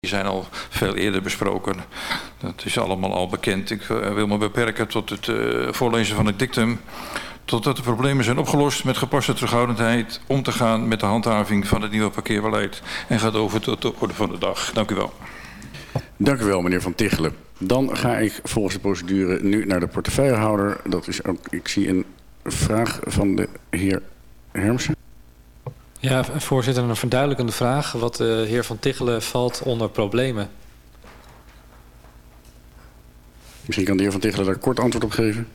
Die zijn al veel eerder besproken. Dat is allemaal al bekend. Ik uh, wil me beperken tot het uh, voorlezen van het dictum. Totdat de problemen zijn opgelost met gepaste terughoudendheid om te gaan met de handhaving van het nieuwe parkeerbeleid. En gaat over tot de orde van de dag. Dank u wel. Dank u wel, meneer Van Tichelen. Dan ga ik volgens de procedure nu naar de portefeuillehouder. Dat is ook, ik zie een vraag van de heer Hermsen. Ja, voorzitter, een verduidelijkende vraag. Wat de heer Van Tichelen valt onder problemen. Misschien kan de heer Van Tichelen daar kort antwoord op geven.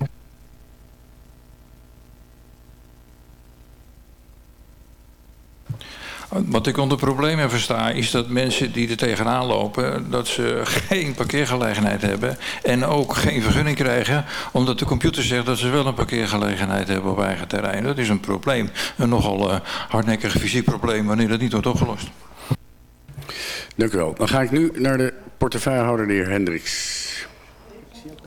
Wat ik onder problemen versta is dat mensen die er tegenaan lopen... dat ze geen parkeergelegenheid hebben en ook geen vergunning krijgen... omdat de computer zegt dat ze wel een parkeergelegenheid hebben op eigen terrein. Dat is een probleem, een nogal uh, hardnekkig fysiek probleem wanneer dat niet wordt opgelost. Dank u wel. Dan ga ik nu naar de portefeuillehouder, de heer Hendricks.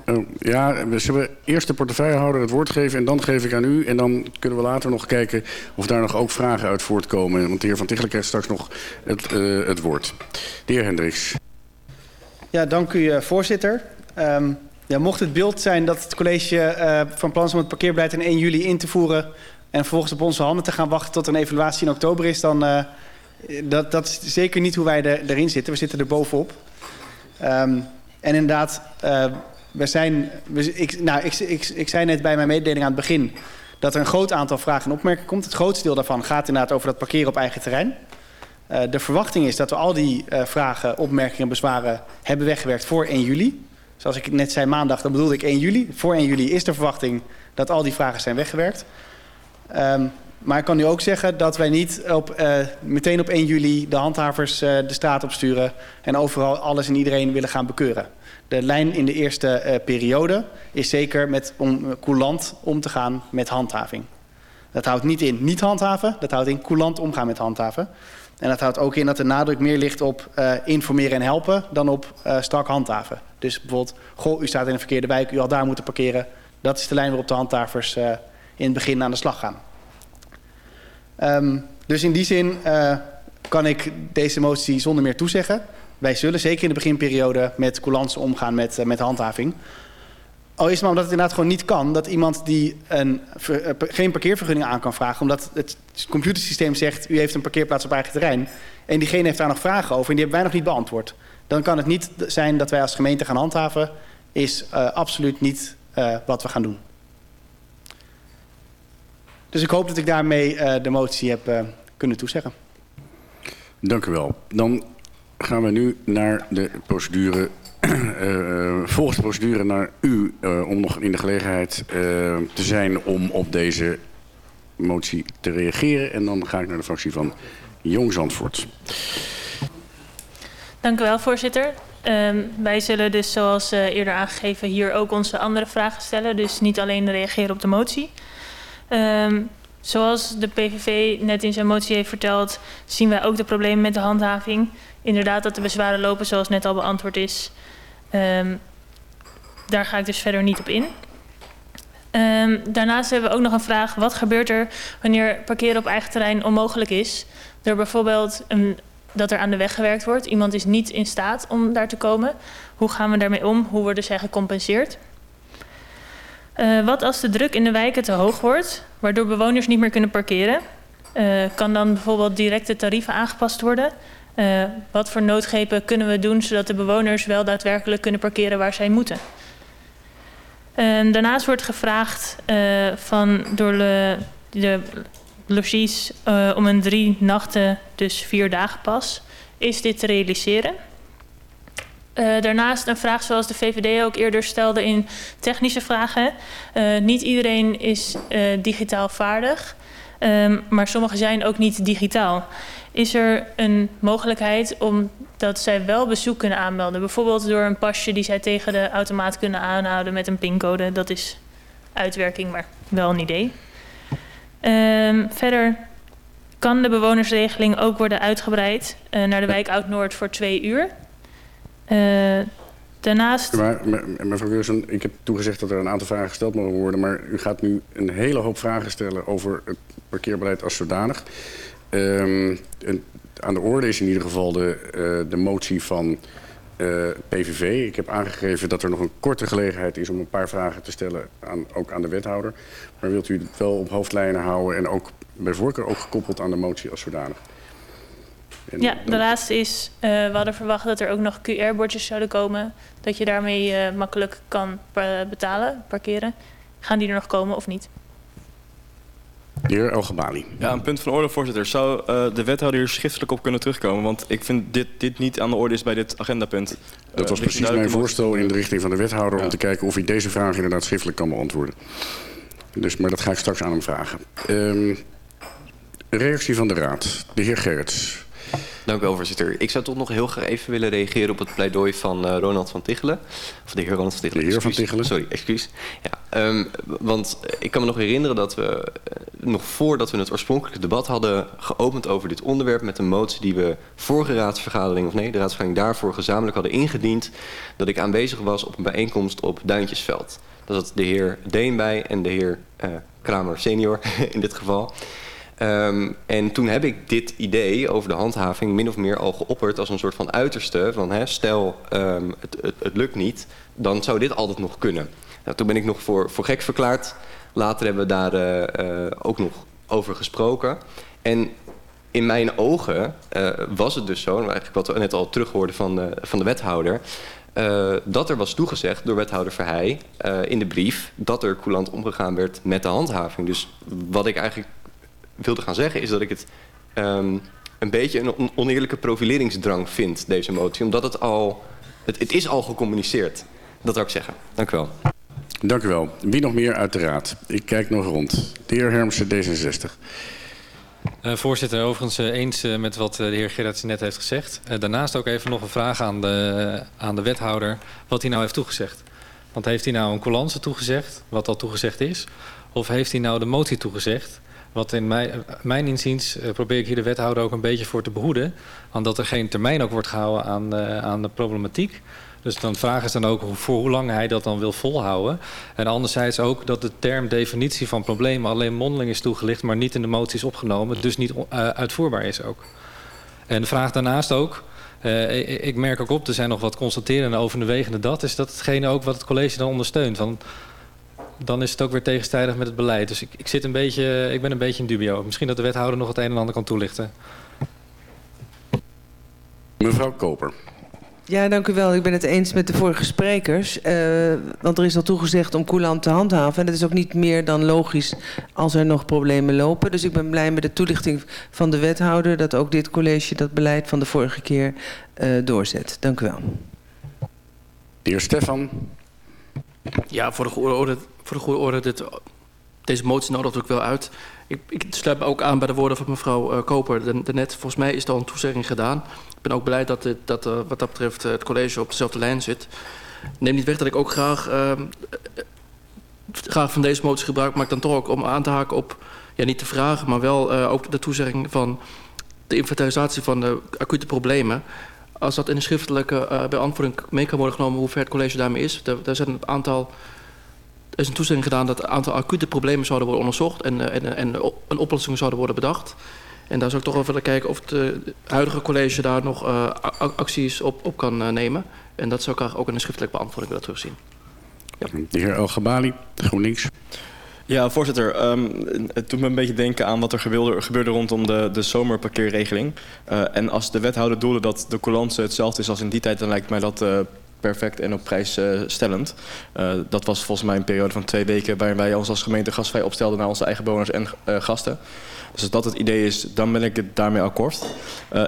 Oh, ja, we zullen eerst de portefeuillehouder het woord geven en dan geef ik aan u. En dan kunnen we later nog kijken of daar nog ook vragen uit voortkomen. Want de heer Van Tichelen krijgt straks nog het, uh, het woord. De heer Hendricks. Ja, dank u uh, voorzitter. Um, ja, mocht het beeld zijn dat het college uh, van plan is om het parkeerbeleid in 1 juli in te voeren... en vervolgens op onze handen te gaan wachten tot een evaluatie in oktober is... dan dat, dat is zeker niet hoe wij er, erin zitten. We zitten er bovenop. Um, en inderdaad... we zijn, we, ik, nou, ik, ik, ik zei net bij mijn mededeling aan het begin dat er een groot aantal vragen en opmerkingen komt. Het grootste deel daarvan gaat inderdaad over dat parkeren op eigen terrein. Uh, de verwachting is dat we al die uh, vragen, opmerkingen en bezwaren hebben weggewerkt voor 1 juli. Zoals ik net zei maandag, dan bedoelde ik 1 juli. Voor 1 juli is de verwachting dat al die vragen zijn weggewerkt. Um, maar ik kan nu ook zeggen dat wij niet op, uh, meteen op 1 juli de handhavers uh, de straat opsturen... en overal alles en iedereen willen gaan bekeuren. De lijn in de eerste uh, periode is zeker met om coulant om te gaan met handhaving. Dat houdt niet in niet handhaven, dat houdt in coulant omgaan met handhaven. En dat houdt ook in dat de nadruk meer ligt op informeren en helpen dan op strak handhaven. Dus bijvoorbeeld, goh, u staat in een verkeerde wijk, u had daar moeten parkeren. Dat is de lijn waarop de handhavers in het begin aan de slag gaan. Um, dus in die zin uh, kan ik deze motie zonder meer toezeggen. Wij zullen zeker in de beginperiode met coulance omgaan met, uh, met handhaving. Al is het maar omdat het inderdaad gewoon niet kan dat iemand die een, uh, geen parkeervergunning aan kan vragen, omdat het computersysteem zegt u heeft een parkeerplaats op eigen terrein en diegene heeft daar nog vragen over en die hebben wij nog niet beantwoord. Dan kan het niet zijn dat wij als gemeente gaan handhaven, is absoluut niet wat we gaan doen. Dus ik hoop dat ik daarmee uh, de motie heb uh, kunnen toezeggen. Dank u wel. Dan gaan we nu naar de procedure, uh, volgens de procedure naar u, om nog in de gelegenheid te zijn om op deze motie te reageren. En dan ga ik naar de fractie van Jong Zandvoort. Dank u wel, voorzitter. Um, wij zullen dus zoals uh, eerder aangegeven hier ook onze andere vragen stellen. Dus niet alleen reageren op de motie. Um, zoals de PVV net in zijn motie heeft verteld, zien wij ook de problemen met de handhaving. Inderdaad dat de bezwaren lopen zoals net al beantwoord is. Um, daar ga ik dus verder niet op in. Um, daarnaast hebben we ook nog een vraag. Wat gebeurt er wanneer parkeren op eigen terrein onmogelijk is? Door bijvoorbeeld een, dat er aan de weg gewerkt wordt. Iemand is niet in staat om daar te komen. Hoe gaan we daarmee om? Hoe worden zij gecompenseerd? Uh, wat als de druk in de wijken te hoog wordt, waardoor bewoners niet meer kunnen parkeren? Uh, kan dan bijvoorbeeld directe tarieven aangepast worden? Uh, wat voor noodgrepen kunnen we doen zodat de bewoners wel daadwerkelijk kunnen parkeren waar zij moeten? Daarnaast wordt gevraagd van door de, de logies om een drie nachten, dus vier dagen pas. Is dit te realiseren? Uh, daarnaast een vraag zoals de VVD ook eerder stelde in technische vragen. Uh, niet iedereen is uh, digitaal vaardig, um, maar sommigen zijn ook niet digitaal. Is er een mogelijkheid om dat zij wel bezoek kunnen aanmelden? Bijvoorbeeld door een pasje die zij tegen de automaat kunnen aanhouden met een pincode. Dat is uitwerking, maar wel een idee. Um, verder kan de bewonersregeling ook worden uitgebreid naar de wijk Oud-Noord voor twee uur. Uh, daarnaast... Maar, mevrouw Wilson, ik heb toegezegd dat er een aantal vragen gesteld mogen worden... maar u gaat nu een hele hoop vragen stellen over het parkeerbeleid als zodanig. Um, en aan de orde is in ieder geval de, eh, de motie van eh, PVV. Ik heb aangegeven dat er nog een korte gelegenheid is om een paar vragen te stellen, aan, ook aan de wethouder. Maar wilt u het wel op hoofdlijnen houden en ook bij voorkeur ook gekoppeld aan de motie als zodanig? En Ja, de laatste is, eh, we hadden verwacht dat er ook nog QR-bordjes zouden komen. Dat je daarmee eh, makkelijk kan pa- betalen, parkeren. Gaan die er nog komen of niet? De heer Elgebali. Ja, een punt van orde, voorzitter. Zou eh, de wethouder hier schriftelijk op kunnen terugkomen? Want ik vind dit, dit niet aan de orde is bij dit agendapunt. Dat Eh, was precies een mijn voorstel in de richting van de wethouder... om te kijken of hij deze vraag inderdaad schriftelijk kan beantwoorden. Dus, maar dat ga ik straks aan hem vragen. Ehm, reactie van de raad. De heer Gerrits. Dank u wel, voorzitter. Ik zou toch nog heel graag even willen reageren op het pleidooi van eh, Ronald van Tichelen. Of de heer Ronald van Tichelen. De heer van. Tichelen. Sorry, excuus. Ja, ehm, want ik kan me nog herinneren dat we, eh, nog voordat we het oorspronkelijke debat hadden geopend over dit onderwerp met een motie die we vorige raadsvergadering, of nee, de raadsvergadering daarvoor gezamenlijk hadden ingediend, dat ik aanwezig was op een bijeenkomst op Duintjesveld. Daar zat de heer Deen bij en de heer eh, Kramer senior in dit geval. Um, en toen heb ik dit idee over de handhaving min of meer al geopperd als een soort van uiterste. Van hè, stel um, het, het, het, lukt niet, dan zou dit altijd nog kunnen. Nou, toen ben ik nog voor, voor gek verklaard. Later hebben we daar uh, uh, ook nog over gesproken. En in mijn ogen uh, was het dus zo, eigenlijk wat we net al terughoorden van de, van de wethouder... Dat er was toegezegd door wethouder Verheij uh, in de brief... dat er coulant omgegaan werd met de handhaving. Dus wat ik eigenlijk wilde gaan zeggen is dat ik het um, een beetje een oneerlijke profileringsdrang vind, deze motie. Omdat het al, het, het is al gecommuniceerd. Dat zou ik zeggen. Dank u wel. Dank u wel. Wie nog meer uit de raad? Ik kijk nog rond. De heer Hermsen, D66. Uh, voorzitter, overigens uh, eens uh, met wat de heer Gerrits net heeft gezegd. daarnaast ook even nog een vraag aan de, aan de wethouder wat hij nou heeft toegezegd. Want heeft hij nou een coulance toegezegd, wat al toegezegd is? Of heeft hij nou de motie toegezegd? Wat in mijn, inziens uh, probeer ik hier de wethouder ook een beetje voor te behoeden. Want dat er geen termijn ook wordt gehouden aan, uh, aan de problematiek. Dus dan vraag is dan ook voor hoe lang hij dat dan wil volhouden. En anderzijds ook dat de term definitie van problemen alleen mondeling is toegelicht, maar niet in de motie is opgenomen, dus niet uh, uitvoerbaar is ook. En de vraag daarnaast ook, ik, merk ook op, er zijn nog wat constaterende overwegende dat, is dat hetgene ook wat het college dan ondersteunt. Want dan is het ook weer tegenstrijdig met het beleid. Dus ik, ik, zit een beetje, ik ben een beetje in dubio. Misschien dat de wethouder nog het een en ander kan toelichten. Mevrouw Koper. Ja, dank u wel. Ik ben het eens met de vorige sprekers. Uh, want er is al toegezegd om coulant te handhaven. En dat is ook niet meer dan logisch als er nog problemen lopen. Dus ik ben blij met de toelichting van de wethouder... dat ook dit college dat beleid van de vorige keer uh, doorzet. Dank u wel. De heer Stefan. Ja, voor de goede orde, voor de goede orde dit, deze motie nodigt ook wel uit. Ik, ik sluit me ook aan bij de woorden van mevrouw uh, Koper daarnet. Volgens mij is er al een toezegging gedaan. Ik ben ook blij dat, dat uh, wat dat betreft uh, het college op dezelfde lijn zit. Neem niet weg dat ik ook graag, uh, graag van deze motie gebruik maak... dan toch ook om aan te haken op, ja niet de vragen... maar wel ook de toezegging van de inventarisatie van de acute problemen... Als dat in een schriftelijke uh, beantwoording mee kan worden genomen... hoe ver het college daarmee is. Daar, zijn een aantal... Er is een toezegging gedaan dat een aantal acute problemen zouden worden onderzocht... en, en, en een oplossing zouden worden bedacht. En daar zou ik toch wel willen kijken of het huidige college daar nog acties op, op kan nemen. En dat zou ik ook in een schriftelijke beantwoording willen terugzien. Ja. De heer El Gabali, GroenLinks. Ja, voorzitter. Um, het doet me een beetje denken aan wat er gebeurde, rondom de, de zomerparkeerregeling. Uh, en als de wethouder doelde dat de coulance hetzelfde is als in die tijd... dan lijkt mij dat uh, perfect en op prijs uh, stellend. Dat was volgens mij een periode van twee weken... waarin wij ons als gemeente gastvrij opstelden naar onze eigen bewoners en gasten. Dus als dat het idee is, dan ben ik het daarmee akkoord.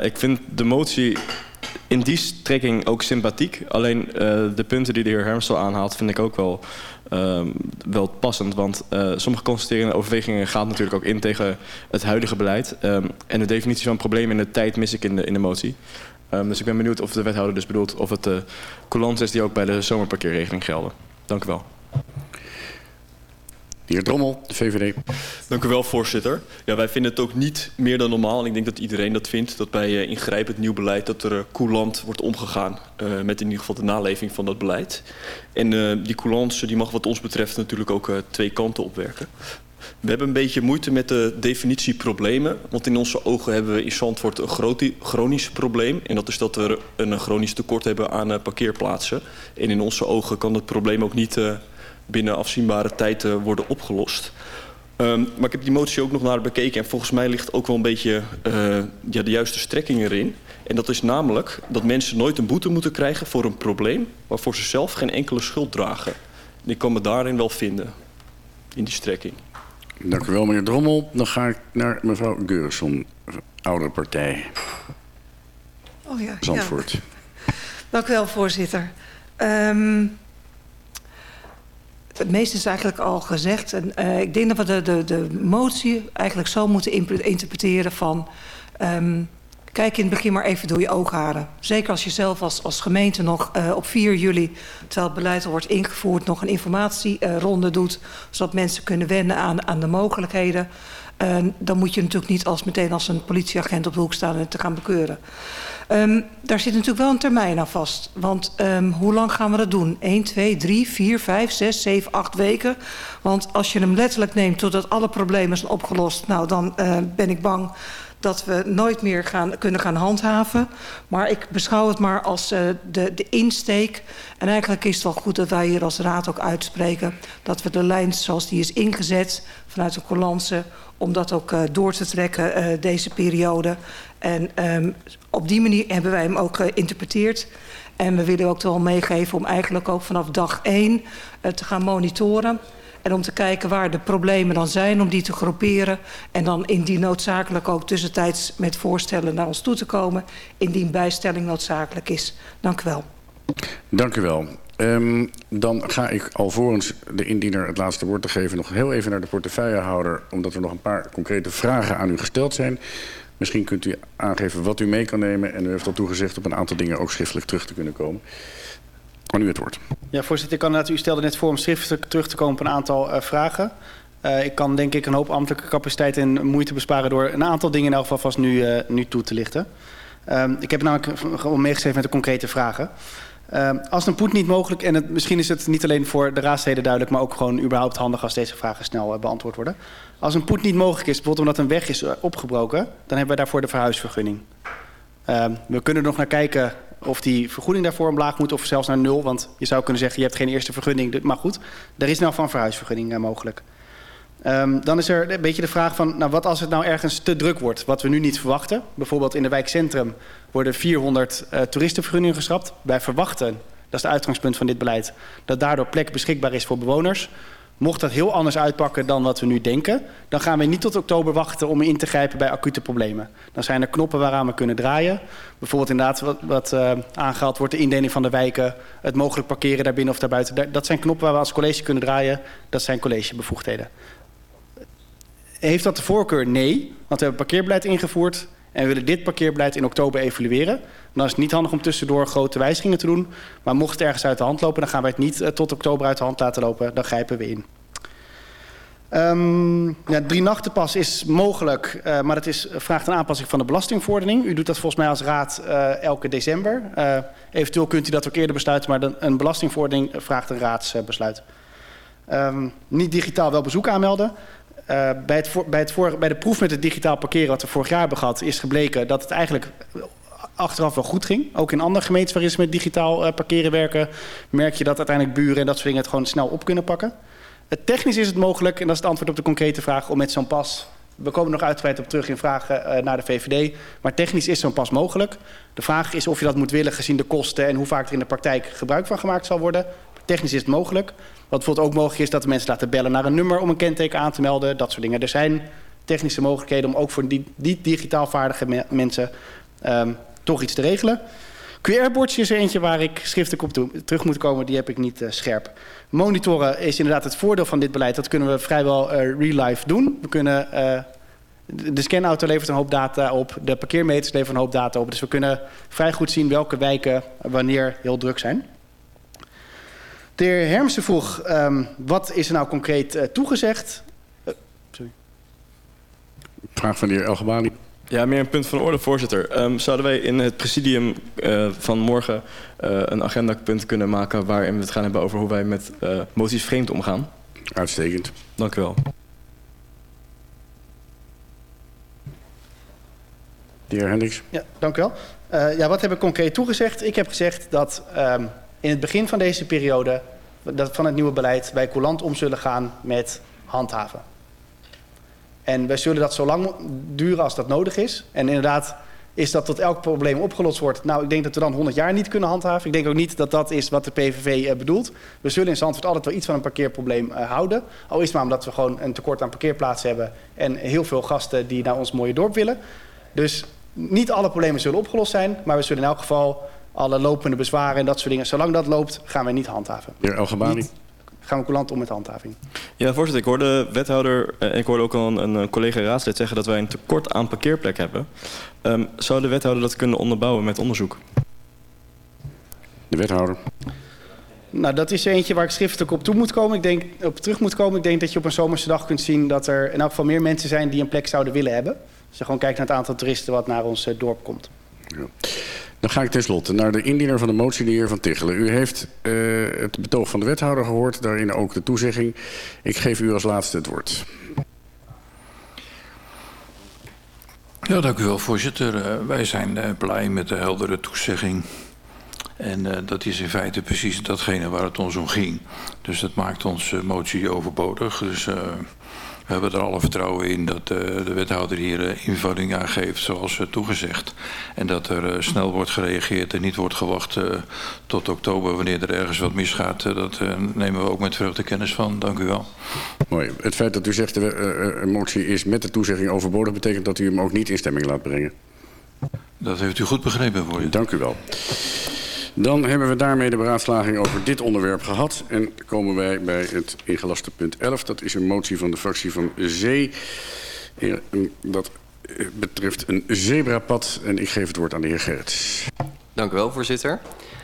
Ik vind de motie in die strekking ook sympathiek. Alleen de punten die de heer Hermsel aanhaalt vind ik ook wel, uh, wel passend. Want uh, sommige constaterende overwegingen gaan natuurlijk ook in tegen het huidige beleid. Um, en de definitie van problemen in de tijd mis ik in de, in de motie. Um, dus ik ben benieuwd of de wethouder dus bedoelt of het de coulants is die ook bij de zomerparkeerregeling gelden. Dank u wel. De heer de VVD. Dank u wel, voorzitter. Ja, wij vinden het ook niet meer dan normaal. En ik denk dat iedereen dat vindt. Dat bij uh, ingrijpend nieuw beleid dat er uh, coulant wordt omgegaan. Uh, met in ieder geval de naleving van dat beleid. En die coulance die mag wat ons betreft natuurlijk ook twee kanten opwerken. We hebben een beetje moeite met de definitie problemen. Want in onze ogen hebben we in Zandvoort een groot, chronisch probleem. En dat is dat we een chronisch tekort hebben aan parkeerplaatsen. En in onze ogen kan het probleem ook niet binnen afzienbare tijd uh, worden opgelost. Um, maar ik heb die motie ook nog naar bekeken. En volgens mij ligt ook wel een beetje ja, de juiste strekking erin. En dat is namelijk dat mensen nooit een boete moeten krijgen voor een probleem... waarvoor ze zelf geen enkele schuld dragen. En ik kan me daarin wel vinden, in die strekking. Dank u wel, meneer Drommel. Dan ga ik naar mevrouw Geurson, Oude Partij. Oh ja, Zandvoort. Ja. Dank u wel, voorzitter. Um, het meeste is eigenlijk al gezegd. En, uh, ik denk dat we de, de, de motie eigenlijk zo moeten interpreteren van... Um, Kijk in het begin maar even door je oogharen. Zeker als je zelf als, als gemeente nog uh, op 4 juli, terwijl het beleid al wordt ingevoerd, nog een informatieronde uh, doet, zodat mensen kunnen wennen aan, aan de mogelijkheden. Uh, dan moet je natuurlijk niet als meteen als een politieagent op de hoek staan en te gaan bekeuren. Um, daar zit natuurlijk wel een termijn aan vast. Want um, hoe lang gaan we dat doen? 1, 2, 3, 4, 5, 6, 7, 8 weken? Want als je hem letterlijk neemt totdat alle problemen zijn opgelost... nou, dan uh, ben ik bang dat we nooit meer gaan, kunnen gaan handhaven. Maar ik beschouw het maar als uh, de, de insteek. En eigenlijk is het wel goed dat wij hier als raad ook uitspreken... dat we de lijn zoals die is ingezet vanuit de coulance... om dat ook uh, door te trekken uh, deze periode. En um, op die manier hebben wij hem ook geïnterpreteerd... En we willen ook wel meegeven om eigenlijk ook vanaf dag 1 uh, te gaan monitoren... En om te kijken waar de problemen dan zijn, om die te groeperen. En dan indien noodzakelijk ook tussentijds met voorstellen naar ons toe te komen. Indien bijstelling noodzakelijk is. Dank u wel. Dank u wel. Um, dan ga ik alvorens de indiener het laatste woord te geven... nog heel even naar de portefeuillehouder... omdat er nog een paar concrete vragen aan u gesteld zijn. Misschien kunt u aangeven wat u mee kan nemen... en u heeft al toegezegd op een aantal dingen ook schriftelijk terug te kunnen komen. Aan u het woord. Ja, voorzitter, ik kan net, u stelde net voor om schriftelijk terug te komen op een aantal uh, vragen. Uh, ik kan denk ik een hoop ambtelijke capaciteit en moeite besparen door een aantal dingen in elk geval vast nu, uh, nu toe te lichten. Uh, ik heb namelijk gewoon meegeschreven met de concrete vragen. Uh, als een poet niet mogelijk, en misschien is het niet alleen voor de raadsleden duidelijk, maar ook gewoon überhaupt handig als deze vragen snel beantwoord worden. Als een poet niet mogelijk is, bijvoorbeeld omdat een weg is opgebroken, dan hebben we daarvoor de verhuisvergunning. Uh, we kunnen er nog naar kijken of die vergoeding daarvoor omlaag moet of zelfs naar nul. Want je zou kunnen zeggen, je hebt geen eerste vergunning. Maar goed, er is nou van verhuisvergunning uh, mogelijk. Um, dan is er een beetje de vraag van, nou, wat als het nou ergens te druk wordt? Wat we nu niet verwachten. Bijvoorbeeld in de wijk Centrum worden 400 uh, toeristenvergunningen geschrapt. Wij verwachten, dat is het uitgangspunt van dit beleid... dat daardoor plek beschikbaar is voor bewoners... Mocht dat heel anders uitpakken dan wat we nu denken... dan gaan we niet tot oktober wachten om in te grijpen bij acute problemen. Dan zijn er knoppen waaraan we kunnen draaien. Bijvoorbeeld inderdaad wat, wat uh, aangehaald wordt... de indeling van de wijken, het mogelijk parkeren daarbinnen of daarbuiten. Dat zijn knoppen waar we als college kunnen draaien. Dat zijn collegebevoegdheden. Heeft dat de voorkeur? Nee, want we hebben parkeerbeleid ingevoerd... en we willen dit parkeerbeleid in oktober evalueren... Dan is het niet handig om tussendoor grote wijzigingen te doen. Maar mocht het ergens uit de hand lopen, dan gaan wij het niet uh, tot oktober uit de hand laten lopen. Dan grijpen we in. Um, ja, drie nachtenpas is mogelijk, uh, maar het is, vraagt een aanpassing van de belastingverordening. U doet dat volgens mij als raad elke december. Eventueel kunt u dat ook eerder besluiten, maar een belastingverordening vraagt een raadsbesluit. Um, niet digitaal wel bezoek aanmelden. Uh, bij, het bij, het bij de proef met het digitaal parkeren wat we vorig jaar hebben gehad... is gebleken dat het eigenlijk achteraf wel goed ging. Ook in andere gemeentes waarin ze met digitaal uh, parkeren werken... merk je dat uiteindelijk buren en dat soort dingen het gewoon snel op kunnen pakken. Technisch is het mogelijk, en dat is het antwoord op de concrete vraag... om met zo'n pas, we komen nog uitgebreid op terug in vragen uh, naar de VVD... maar technisch is zo'n pas mogelijk. De vraag is of je dat moet willen gezien de kosten... en hoe vaak er in de praktijk gebruik van gemaakt zal worden. Technisch is het mogelijk. Wat bijvoorbeeld ook mogelijk is dat de mensen laten bellen naar een nummer... om een kenteken aan te melden, dat soort dingen. Er zijn technische mogelijkheden om ook voor die, die digitaal vaardige me mensen... Um, toch iets te regelen. QR-bordje is er eentje waar ik schriftelijk op terug moet komen. Die heb ik niet uh, scherp. Monitoren is inderdaad het voordeel van dit beleid. Dat kunnen we vrijwel uh, real life doen. We kunnen, uh, de scanauto levert een hoop data op. De parkeermeters leveren een hoop data op. Dus we kunnen vrij goed zien welke wijken wanneer heel druk zijn. De heer Hermsen vroeg, ehm, wat is er nou concreet eh, toegezegd? Eh, sorry. Vraag van de heer Elgebani. Ja, meer een punt van orde, voorzitter. Ehm, zouden wij in het presidium eh, van morgen een agendapunt kunnen maken... waarin we het gaan hebben over hoe wij met moties vreemd omgaan? Uitstekend. Dank u wel. De heer Hendricks. Ja, dank u wel. ja, wat heb ik concreet toegezegd? Ik heb gezegd dat... Ehm, in het begin van deze periode... Van het nieuwe beleid wij coulant om zullen gaan met handhaven. En wij zullen dat zo lang duren als dat nodig is. En inderdaad is dat tot elk probleem opgelost wordt. Nou, ik denk dat we dan 100 jaar niet kunnen handhaven. Ik denk ook niet dat dat is wat de PVV uh, bedoelt. We zullen in Zandvoort altijd wel iets van een parkeerprobleem uh, houden. Al is het maar omdat we gewoon een tekort aan parkeerplaatsen hebben... en heel veel gasten die naar ons mooie dorp willen. Dus niet alle problemen zullen opgelost zijn... maar we zullen in elk geval alle lopende bezwaren en dat soort dingen... zolang dat loopt, gaan we niet handhaven. De heer Elgebani gaan we coulant om met handhaving. Ja, voorzitter, ik hoorde wethouder en ik hoorde ook al een, een collega raadslid zeggen dat wij een tekort aan parkeerplek hebben. Um, zou de wethouder dat kunnen onderbouwen met onderzoek? De wethouder. Nou, dat is eentje waar ik schriftelijk op toe moet komen. Ik denk op terug moet komen. Ik denk dat je op een zomerse dag kunt zien dat er in elk geval meer mensen zijn die een plek zouden willen hebben. Als je gewoon kijkt naar het aantal toeristen wat naar ons dorp komt. Ja. Dan ga ik tenslotte naar de indiener van de motie, de heer Van Tichelen. U heeft uh, het betoog van de wethouder gehoord, daarin ook de toezegging. Ik geef u als laatste het woord. Ja, dank u wel, voorzitter. Uh, wij zijn uh, blij met de heldere toezegging. En dat is in feite precies datgene waar het ons om ging. Dus dat maakt onze motie overbodig. Dus we hebben er alle vertrouwen in dat uh, de wethouder hier uh, invulling aan geeft zoals uh, toegezegd. En dat er snel wordt gereageerd en niet wordt gewacht tot oktober wanneer er ergens wat misgaat. dat nemen we ook met vreugde kennis van. Dank u wel. Mooi. Het feit dat u zegt de motie is met de toezegging overbodig betekent dat u hem ook niet in stemming laat brengen. Dat heeft u goed begrepen voor je. Dank u wel. Dan hebben we daarmee de beraadslaging over dit onderwerp gehad. En komen wij bij het ingelaste punt 11. Dat is een motie van de fractie van Zee. Dat betreft een zebrapad. En ik geef het woord aan de heer Gerrits. Dank u wel, voorzitter.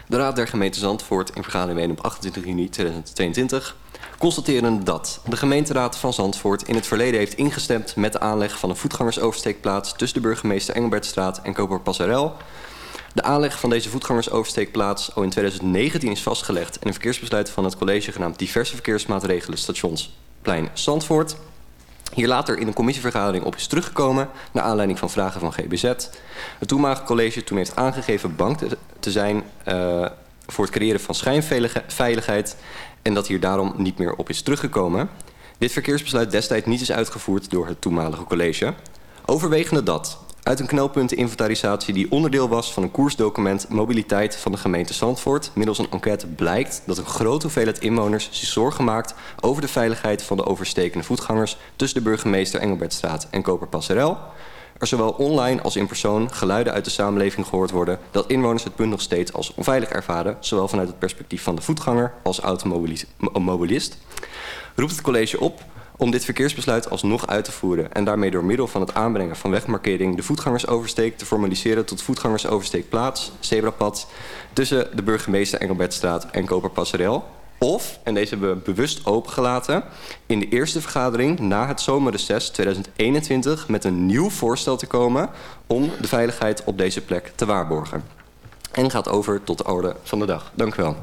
De Raad der Gemeente Zandvoort in vergadering op 28 juni 2022 constateren dat de gemeenteraad van Zandvoort in het verleden heeft ingestemd met de aanleg van een voetgangersoversteekplaats tussen de burgemeester Engelbertstraat en Koper Passerel de aanleg van deze voetgangersoversteekplaats al in 2019 is vastgelegd... en een verkeersbesluit van het college genaamd diverse verkeersmaatregelen stationsplein Zandvoort... Hier later in een commissievergadering op is teruggekomen... naar aanleiding van vragen van GBZ. Het toenmalige college toen heeft aangegeven bang te, zijn... Uh, voor het creëren van schijnveiligheid... en dat hier daarom niet meer op is teruggekomen. Dit verkeersbesluit destijds niet is uitgevoerd door het toenmalige college. Overwegende dat uit een knelpunteninventarisatie die onderdeel was van een koersdocument mobiliteit van de gemeente Zandvoort. Middels een enquête blijkt dat een grote hoeveelheid inwoners zich zorgen maakt over de veiligheid van de overstekende voetgangers tussen de burgemeester Engelbertstraat en Koperpasserel. Er zowel online als in persoon geluiden uit de samenleving gehoord worden dat inwoners het punt nog steeds als onveilig ervaren, zowel vanuit het perspectief van de voetganger als automobilist. Roept het college op om dit verkeersbesluit alsnog uit te voeren en daarmee door middel van het aanbrengen van wegmarkering de voetgangersoversteek te formaliseren tot voetgangersoversteekplaats, zebrapad, tussen de burgemeester Engelbertstraat en Koperpasserel. Of, en deze hebben we bewust opengelaten, in de eerste vergadering na het zomerreces 2021 met een nieuw voorstel te komen om de veiligheid op deze plek te waarborgen. En gaat over tot de orde van de dag. Dank u wel.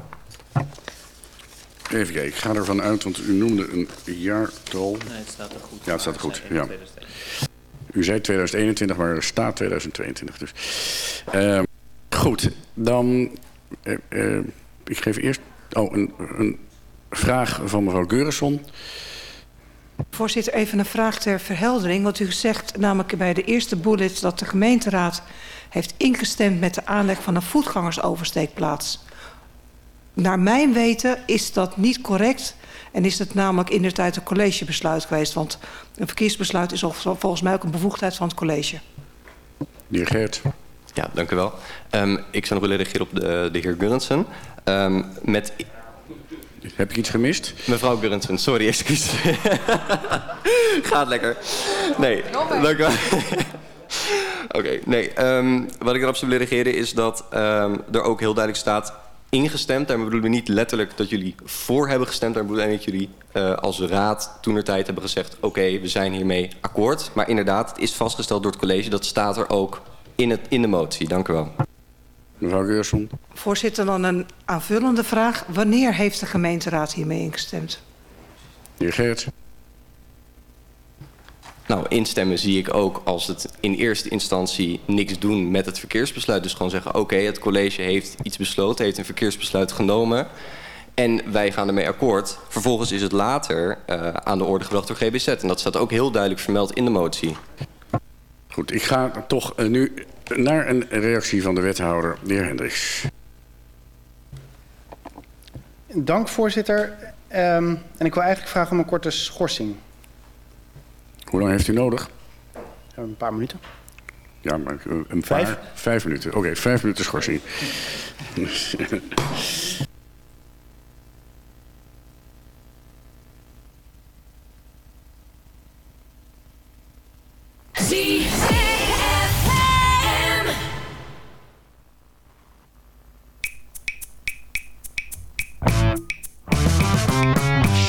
Even kijken, ik ga ervan uit, want u noemde een jaartal. Nee, het staat er goed. Ja, het staat er goed. Ja. U zei 2021, maar er staat 2022. Dus. Uh, goed, dan. Uh, uh, ik geef eerst. Oh, een, een vraag van mevrouw Geurenson. Voorzitter, even een vraag ter verheldering. Want u zegt namelijk bij de eerste bullet dat de gemeenteraad heeft ingestemd met de aanleg van een voetgangersoversteekplaats. Naar mijn weten is dat niet correct. En is het namelijk in de tijd een collegebesluit geweest. Want een verkeersbesluit is volgens mij ook een bevoegdheid van het college. De heer Geert. Ja, dank u wel. Um, ik zou nog willen reageren op de, de heer Gunnensen. Um, met... Heb ik iets gemist? Mevrouw Gunnensen, sorry, excuus. Gaat lekker. Nee, dank u wel. Oké, okay, nee. Um, wat ik erop zou willen reageren is dat er ook heel duidelijk staat ingestemd. Daarmee bedoelen we niet letterlijk dat jullie voor hebben gestemd. Daar bedoelen we dat jullie uh, als raad toen er tijd hebben gezegd... oké, okay, we zijn hiermee akkoord. Maar inderdaad, het is vastgesteld door het college. Dat staat er ook in, het, in de motie. Dank u wel. Mevrouw Geurson. Voorzitter, dan een aanvullende vraag. Wanneer heeft de gemeenteraad hiermee ingestemd? De heer Geert. Nou, instemmen zie ik ook als het in eerste instantie niks doen met het verkeersbesluit. Dus gewoon zeggen, oké, het college heeft iets besloten, heeft een verkeersbesluit genomen. En wij gaan ermee akkoord. Vervolgens is het later uh, aan de orde gebracht door GBZ. En dat staat ook heel duidelijk vermeld in de motie. Goed, ik ga toch uh, nu naar een reactie van de wethouder, de heer Hendricks. Dank, voorzitter. Um, en ik wil eigenlijk vragen om een korte schorsing. Hoe lang heeft u nodig? Een paar minuten. Ja, maar een paar, vijf? Vijf minuten. Oké, okay, vijf minuten schorsing.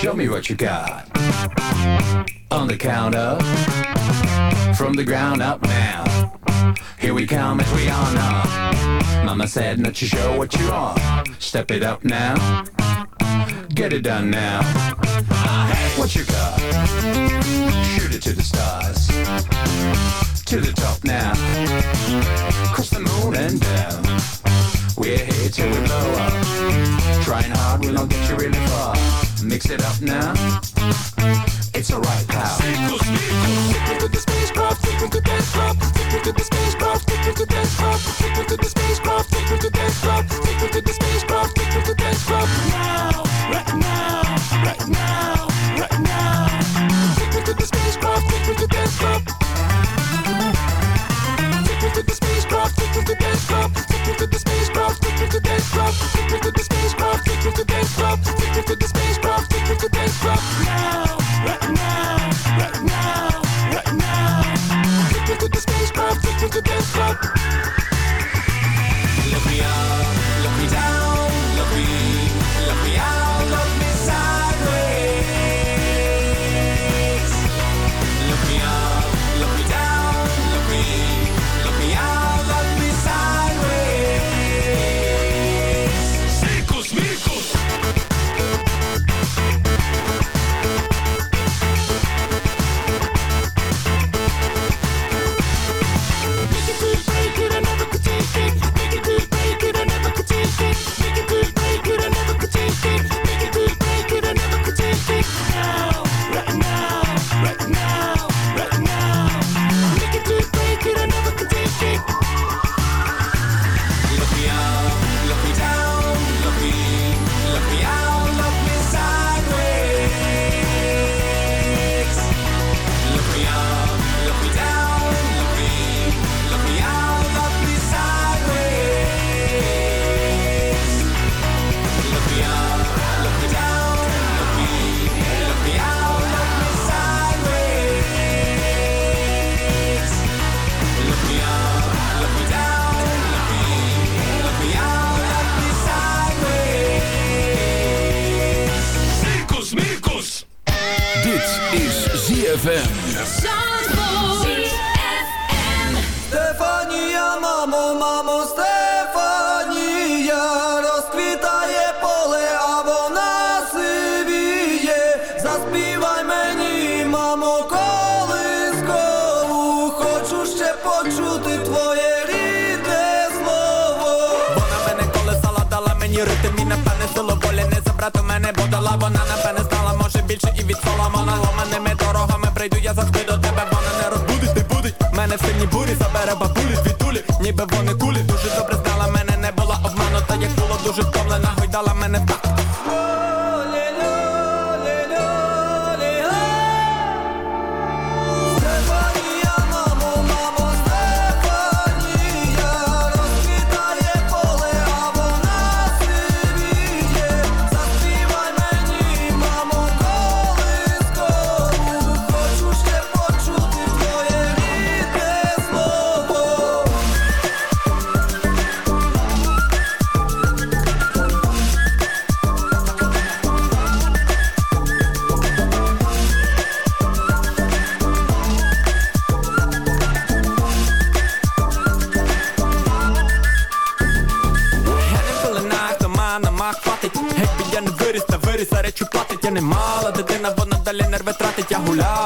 Show me what you got. On the count of, from the ground up now. Here we come as we are up. Mama said not to show what you are. Step it up now. Get it done now. What you got? Shoot it to the stars. To the top now. Cross the moon and down. We're here till we blow up. Trying hard will not get you really far. Mix it up now. It's alright, pal. Take me to the spacecraft, take to. Take me to the spacecraft, take to. Take me to the spacecraft, altijd jouw laat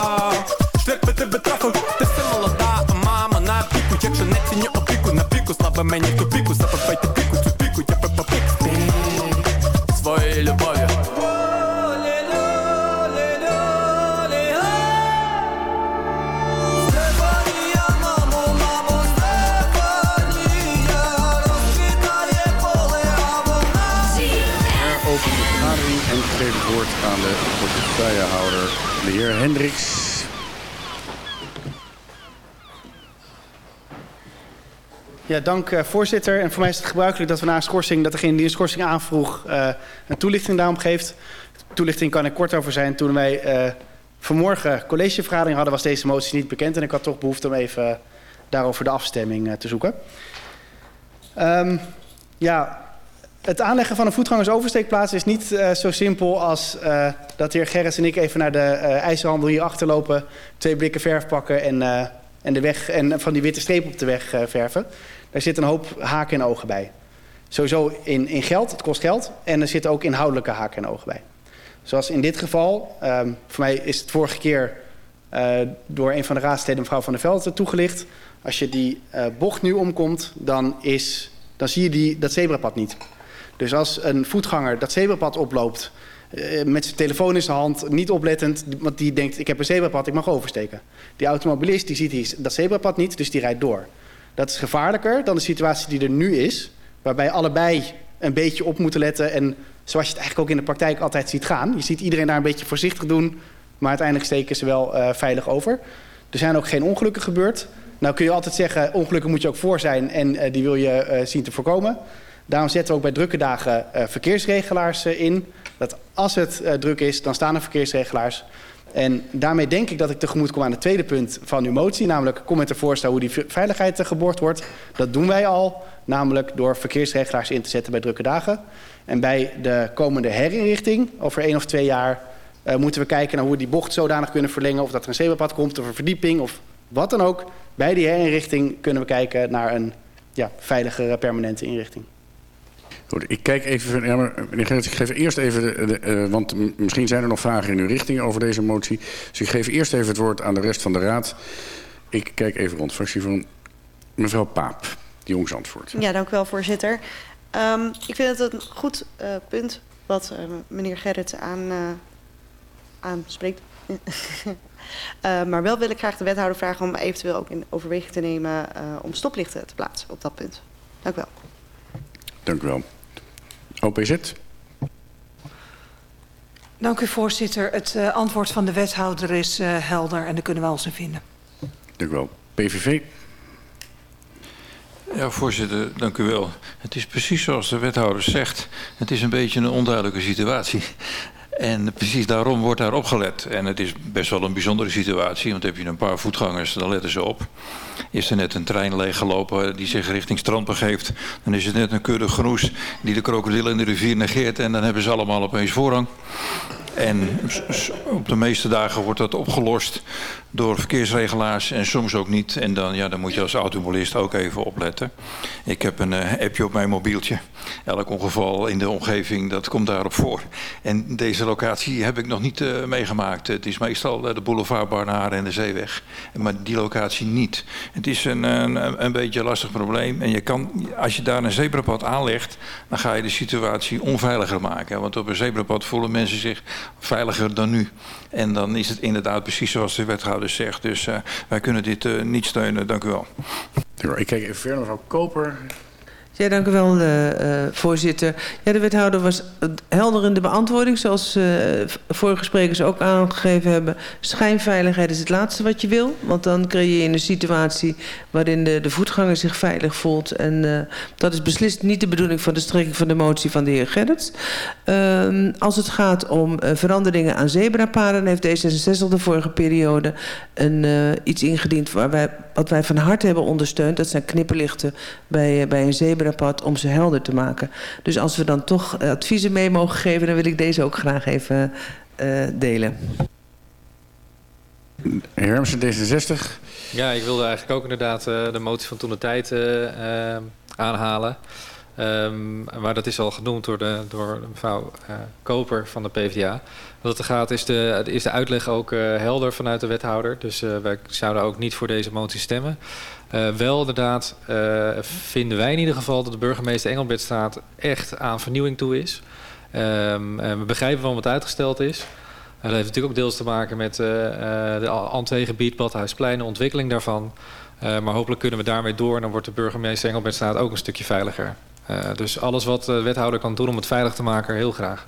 dank eh, voorzitter. En voor mij is het gebruikelijk dat we na een schorsing, dat degene die een schorsing aanvroeg, eh, een toelichting daarom geeft. Toelichting kan ik kort over zijn. Toen wij eh, vanmorgen collegevergadering hadden, was deze motie niet bekend. En ik had toch behoefte om even eh, daarover de afstemming eh, te zoeken. Ehm, ja, het aanleggen van een voetgangersoversteekplaats is niet eh, zo simpel als eh, dat de heer Gerrits en ik even naar de eh ijzerhandel hier achterlopen, twee blikken verf pakken en, eh, en, de weg, en van die witte streep op de weg eh, verven. Daar zit een hoop haken en ogen bij. Sowieso in, in geld, het kost geld. En er zitten ook inhoudelijke haken en ogen bij. Zoals in dit geval, ehm, voor mij is het vorige keer eh, door een van de raadsleden, mevrouw Van der Veld, toegelicht. Als je die eh, bocht nu omkomt, dan, is, dan zie je die, dat zebrapad niet. Dus als een voetganger dat zebrapad oploopt eh, met zijn telefoon in zijn hand, niet oplettend, want die denkt ik heb een zebrapad, ik mag oversteken. Die automobilist die ziet die, dat zebrapad niet, dus die rijdt door. Dat is gevaarlijker dan de situatie die er nu is, waarbij allebei een beetje op moeten letten en zoals je het eigenlijk ook in de praktijk altijd ziet gaan. Je ziet iedereen daar een beetje voorzichtig doen, maar uiteindelijk steken ze wel eh, veilig over. Er zijn ook geen ongelukken gebeurd. Nou kun je altijd zeggen, ongelukken moet je ook voor zijn en eh, die wil je eh, zien te voorkomen. Daarom zetten we ook bij drukke dagen verkeersregelaars in. Dat als het druk is, dan staan er verkeersregelaars. En daarmee denk ik dat ik tegemoet kom aan het tweede punt van uw motie. Namelijk, kom met voorstel hoe die ve- veiligheid eh, geborgd wordt. Dat doen wij al, namelijk door verkeersregelaars in te zetten bij drukke dagen. En bij de komende herinrichting, over één of twee jaar... eh, moeten we kijken naar hoe we die bocht zodanig kunnen verlengen... of dat er een zebrapad komt of een verdieping of wat dan ook. Bij die herinrichting kunnen we kijken naar een ja, veiligere permanente inrichting. Goed, ik kijk even, ja, maar, meneer Gerrits, ik geef eerst even, de, de, eh, want misschien zijn er nog vragen in uw richting over deze motie. Dus ik geef eerst even het woord aan de rest van de raad. Ik kijk even rond, fractie van mevrouw Paap, Jongs antwoord. Ja, dank u wel, voorzitter. Ehm, ik vind het een goed eh, punt wat eh, meneer Gerrit aan, aanspreekt. Maar wel wil ik graag de wethouder vragen om eventueel ook in overweging te nemen om stoplichten te plaatsen op dat punt. Dank u wel. Dank u wel. OPZ? Dank u, voorzitter. Het eh, antwoord van de wethouder is eh, helder en daar kunnen we ons in vinden. Dank u wel. PVV? Ja, voorzitter, dank u wel. Het is precies zoals de wethouder zegt. Het is een beetje een onduidelijke situatie. En precies daarom wordt daar opgelet. En het is best wel een bijzondere situatie, want heb je een paar voetgangers, dan letten ze op. Is er net een trein leeggelopen die zich richting strand begeeft, dan is het net een kudde groes die de krokodil in de rivier negeert en dan hebben ze allemaal opeens voorrang. En op de meeste dagen wordt dat opgelost door verkeersregelaars en soms ook niet. En dan, ja, dan moet je als automobilist ook even opletten. Ik heb een eh, appje op mijn mobieltje. Elk ongeval in de omgeving, dat komt daarop voor. En deze locatie heb ik nog niet eh, meegemaakt. Het is meestal eh, de boulevard Barnaren en de Zeeweg. Maar die locatie niet. Het is een, een, een beetje een lastig probleem. En je kan, als je daar een zebrapad aanlegt, dan ga je de situatie onveiliger maken. Want op een zebrapad voelen mensen zich veiliger dan nu. En dan is het inderdaad precies zoals de wethouder zegt. Dus eh, wij kunnen dit eh, niet steunen. Dank u wel. Ik kijk even verder, mevrouw Koper. Ja, dank u wel, eh, eh, voorzitter. Ja, de wethouder was helder in de beantwoording, zoals eh, vorige sprekers ook aangegeven hebben. Schijnveiligheid is het laatste wat je wil, want dan creëer je een situatie waarin de, de voetganger zich veilig voelt. En dat is beslist niet de bedoeling van de strekking van de motie van de heer Gerrits. Ehm, als het gaat om veranderingen aan zebrapaden, heeft D66 de vorige periode een, iets ingediend waar wij, wat wij van harte hebben ondersteund. Dat zijn knipperlichten bij, eh, bij een zebrapad om ze helder te maken. Dus als we dan toch eh, adviezen mee mogen geven, dan wil ik deze ook graag even eh, delen. Heer Hermsen, D66. Ja, ik wilde eigenlijk ook inderdaad eh, de motie van toen de tijd aanhalen. Ehm, maar dat is al genoemd door, de, door mevrouw eh, Koper van de PvdA. Wat er gaat is de, is de uitleg ook eh, helder vanuit de wethouder. Dus eh, wij zouden ook niet voor deze motie stemmen. Wel inderdaad vinden wij in ieder geval dat de burgemeester Engelbertstraat echt aan vernieuwing toe is. Ehm, we begrijpen waarom het uitgesteld is. Dat heeft natuurlijk ook deels te maken met eh, de Antweegebied, Badhuisplein, de ontwikkeling daarvan. Maar hopelijk kunnen we daarmee door en dan wordt de burgemeester Engelbertstraat ook een stukje veiliger. Eh, dus alles wat de wethouder kan doen om het veilig te maken, heel graag.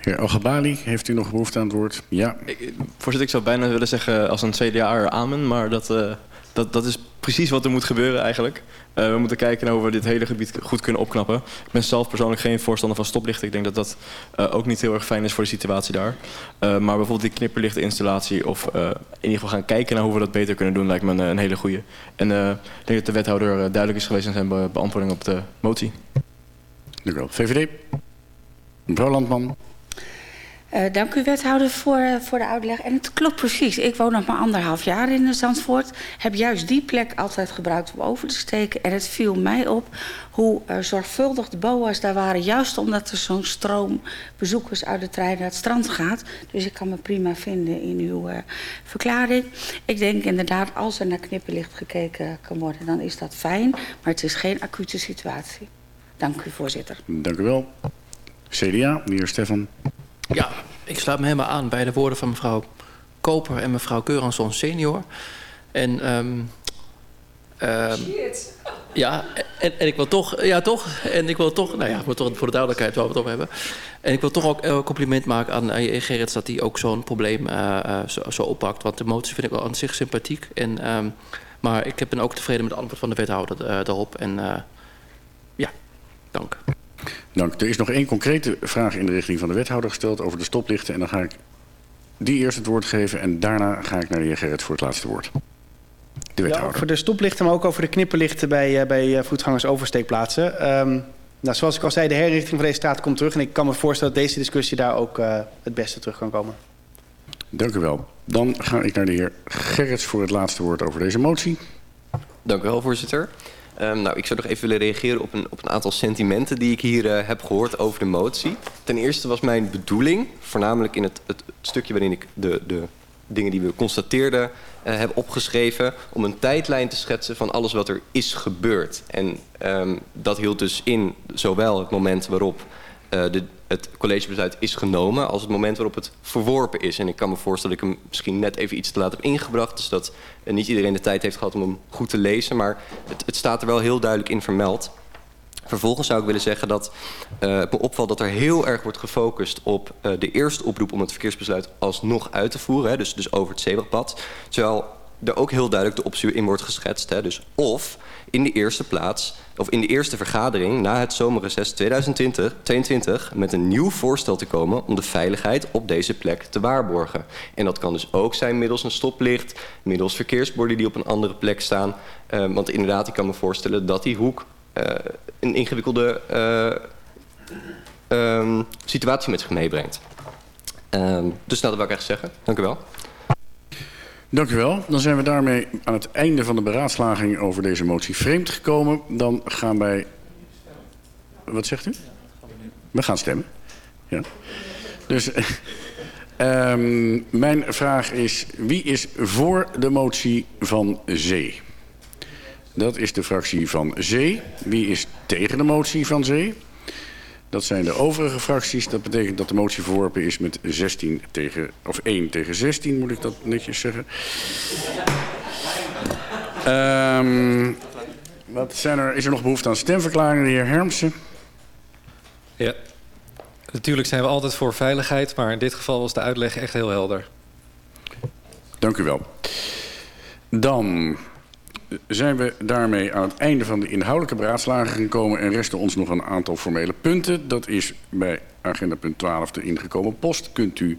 Heer Algebali, heeft u nog behoefte aan het woord? Ja. Ik, voorzitter, ik zou bijna willen zeggen als een CDA amen, maar dat, eh, dat, dat is precies wat er moet gebeuren eigenlijk. Eh, we moeten kijken naar hoe we dit hele gebied goed kunnen opknappen. Ik ben zelf persoonlijk geen voorstander van stoplichten. Ik denk dat dat eh, ook niet heel erg fijn is voor de situatie daar. Eh, maar bijvoorbeeld die knipperlichteninstallatie of in ieder geval gaan kijken naar hoe we dat beter kunnen doen lijkt me een, hele goeie. En ik denk dat de wethouder duidelijk is geweest in zijn be- beantwoording op de motie. Dank u wel. VVD. Mevrouw Landman. Eh, dank u, wethouder, voor, eh, voor de uitleg. En het klopt precies. Ik woon nog maar anderhalf jaar in Zandvoort. Heb juist die plek altijd gebruikt om over te steken. En het viel mij op hoe eh, zorgvuldig de boa's daar waren. Juist omdat er zo'n stroom bezoekers uit de trein naar het strand gaat. Dus ik kan me prima vinden in uw eh, verklaring. Ik denk inderdaad, als er naar knipperlicht gekeken kan worden, dan is dat fijn. Maar het is geen acute situatie. Dank u, voorzitter. Dank u wel. CDA, de heer Stefan. Ja, ik sluit me helemaal aan bij de woorden van mevrouw Koper en mevrouw Keuransson senior. En ehm, ja, en, en ik wil toch, ja toch, en ik wil toch, nou ja, toch- voor de duidelijkheid waar we het over hebben. En ik wil toch ook een compliment maken aan aan Gerrits dat hij ook zo'n probleem eh, eh, zo, zo oppakt. Want de motie vind ik wel aan zich sympathiek. En, ehm, maar ik ben ook tevreden met het antwoord van de wethouder eh, daarop. En eh, ja, dank. Dank. Er is nog één concrete vraag in de richting van de wethouder gesteld over de stoplichten. En dan ga ik die eerst het woord geven en daarna ga ik naar de heer Gerrit voor het laatste woord. De Ja, wethouder. over de stoplichten, maar ook over de knipperlichten bij, eh, bij eh, voetgangers oversteekplaatsen. Ehm, nou, zoals ik al zei, de herrichting van deze straat komt terug. En ik kan me voorstellen dat deze discussie daar ook eh, het beste terug kan komen. Dank u wel. Dan ga ik naar de heer Gerrits voor het laatste woord over deze motie. Dank u wel, voorzitter. Ehm, nou, ik zou nog even willen reageren op een, op een aantal sentimenten die ik hier eh, heb gehoord over de motie. Ten eerste was mijn bedoeling, voornamelijk in het, het stukje waarin ik de, de dingen die we constateerden eh, heb opgeschreven, om een tijdlijn te schetsen van alles wat er is gebeurd. En ehm, dat hield dus in zowel het moment waarop eh, de, het collegebesluit is genomen als het moment waarop het verworpen is. En ik kan me voorstellen dat ik hem misschien net even iets te laat heb ingebracht. Dus dat eh, niet iedereen de tijd heeft gehad om hem goed te lezen. Maar het, het staat er wel heel duidelijk in vermeld. Vervolgens zou ik willen zeggen dat eh, het me opvalt dat er heel erg wordt gefocust op eh, de eerste oproep om het verkeersbesluit alsnog uit te voeren. Hè, dus, dus over het zebrapad. Terwijl er ook heel duidelijk de optie in wordt geschetst. Hè, dus of in de eerste plaats, of in de eerste vergadering na het zomerreces 2020 22 met een nieuw voorstel te komen om de veiligheid op deze plek te waarborgen. En dat kan dus ook zijn middels een stoplicht, middels verkeersborden die op een andere plek staan. Eh, want inderdaad, ik kan me voorstellen dat die hoek eh, een ingewikkelde eh, ehm, situatie met zich meebrengt. Ehm, dus dat wil ik echt zeggen. Dank u wel. Dank u wel. Dan zijn we daarmee aan het einde van de beraadslaging over deze motie vreemd gekomen. Dan gaan wij... Wat zegt u? We gaan stemmen. Ja. Dus ehm, mijn vraag is, wie is voor de motie van Zee? Dat is de fractie van Zee. Wie is tegen de motie van Zee? Dat zijn de overige fracties. Dat betekent dat de motie verworpen is met 16 tegen, of 1 tegen 16, moet ik dat netjes zeggen. Ehm, wat zijn er, is er nog behoefte aan stemverklaringen, de heer Hermsen? Ja. Natuurlijk zijn we altijd voor veiligheid, maar in dit geval was de uitleg echt heel helder. Dank u wel. Dan zijn we daarmee aan het einde van de inhoudelijke beraadslaging gekomen... en resten ons nog een aantal formele punten. Dat is bij agenda punt 12 de ingekomen post. Kunt u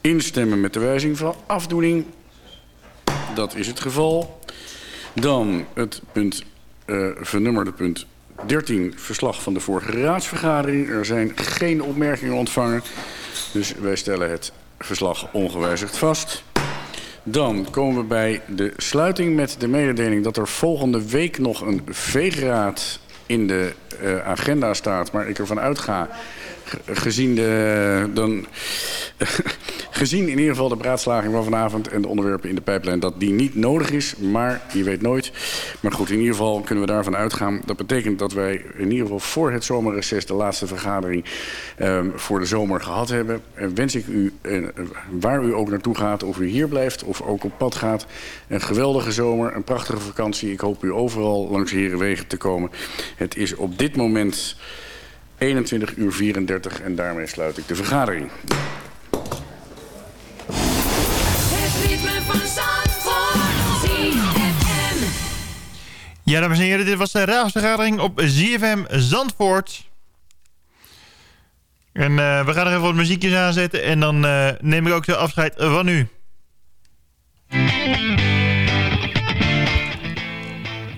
instemmen met de wijziging van afdoening? Dat is het geval. Dan het punt, eh vernummerde punt 13, verslag van de vorige raadsvergadering. Er zijn geen opmerkingen ontvangen, dus wij stellen het verslag ongewijzigd vast. Dan komen we bij de sluiting met de mededeling dat er volgende week nog een veegraad in de eh, agenda staat, maar ik ervan uitga, gezien, de, dan, gezien in ieder geval de beraadslaging van vanavond en de onderwerpen in de pijplijn, dat die niet nodig is, maar je weet nooit. Maar goed, in ieder geval kunnen we daarvan uitgaan. Dat betekent dat wij in ieder geval voor het zomerreces de laatste vergadering ehm, voor de zomer gehad hebben. En wens ik u, eh, waar u ook naartoe gaat, of u hier blijft of ook op pad gaat, een geweldige zomer, een prachtige vakantie. Ik hoop u overal langs de Herenwegen te komen. Het is op dit moment 21 uur 34 en daarmee sluit ik de vergadering. Het ritme van Zandvoort. ZFM. Ja, dames en heren, dit was de raadsvergadering op ZFM Zandvoort. En eh, we gaan nog even wat muziekjes aanzetten en dan eh, neem ik ook de afscheid van u.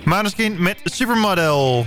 Maneskin met Supermodel.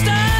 understand.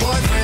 boyfriend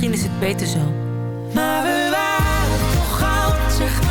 Misschien is het beter zo. Maar we waren toch goud, zeg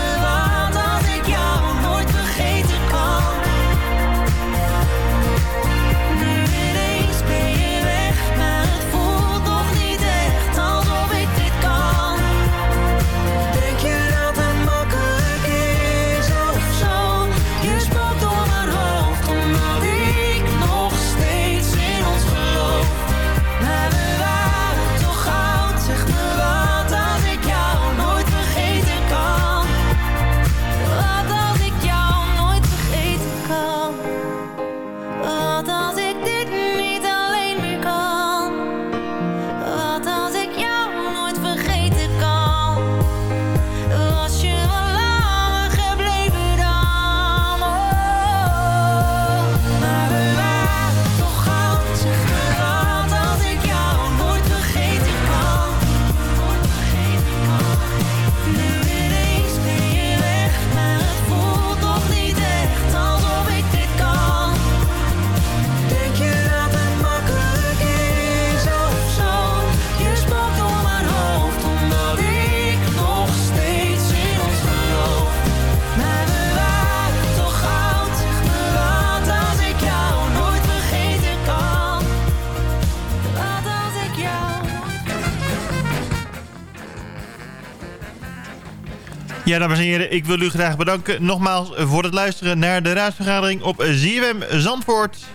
Ja, dames en heren, ik wil u graag bedanken nogmaals voor het luisteren naar de raadsvergadering op ZFM Zandvoort.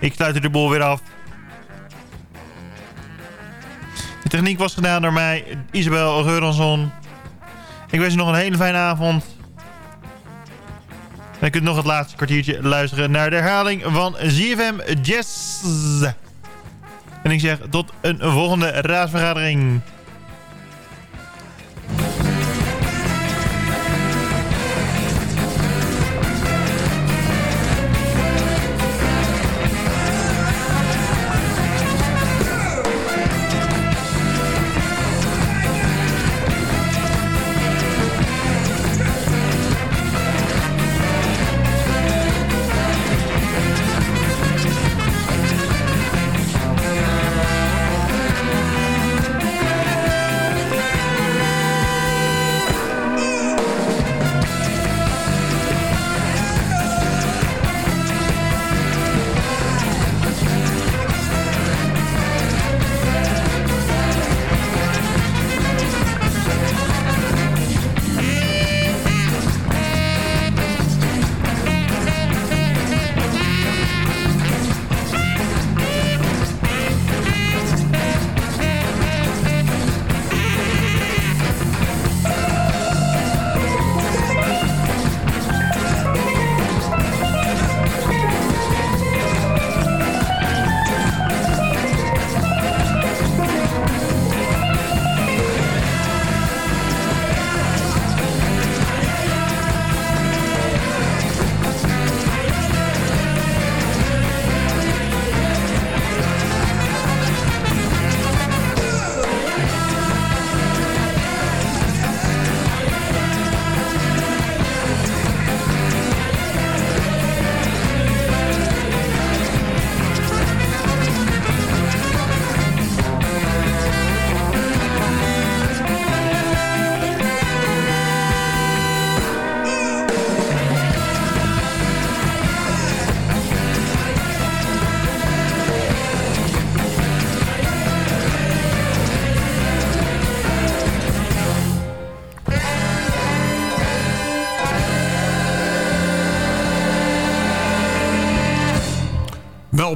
Ik sluit de boel weer af. De techniek was gedaan door mij, Isabel Geuransson. Ik wens u nog een hele fijne avond. En u kunt nog het laatste kwartiertje luisteren naar de herhaling van ZFM Jazz. En ik zeg tot een volgende raadsvergadering.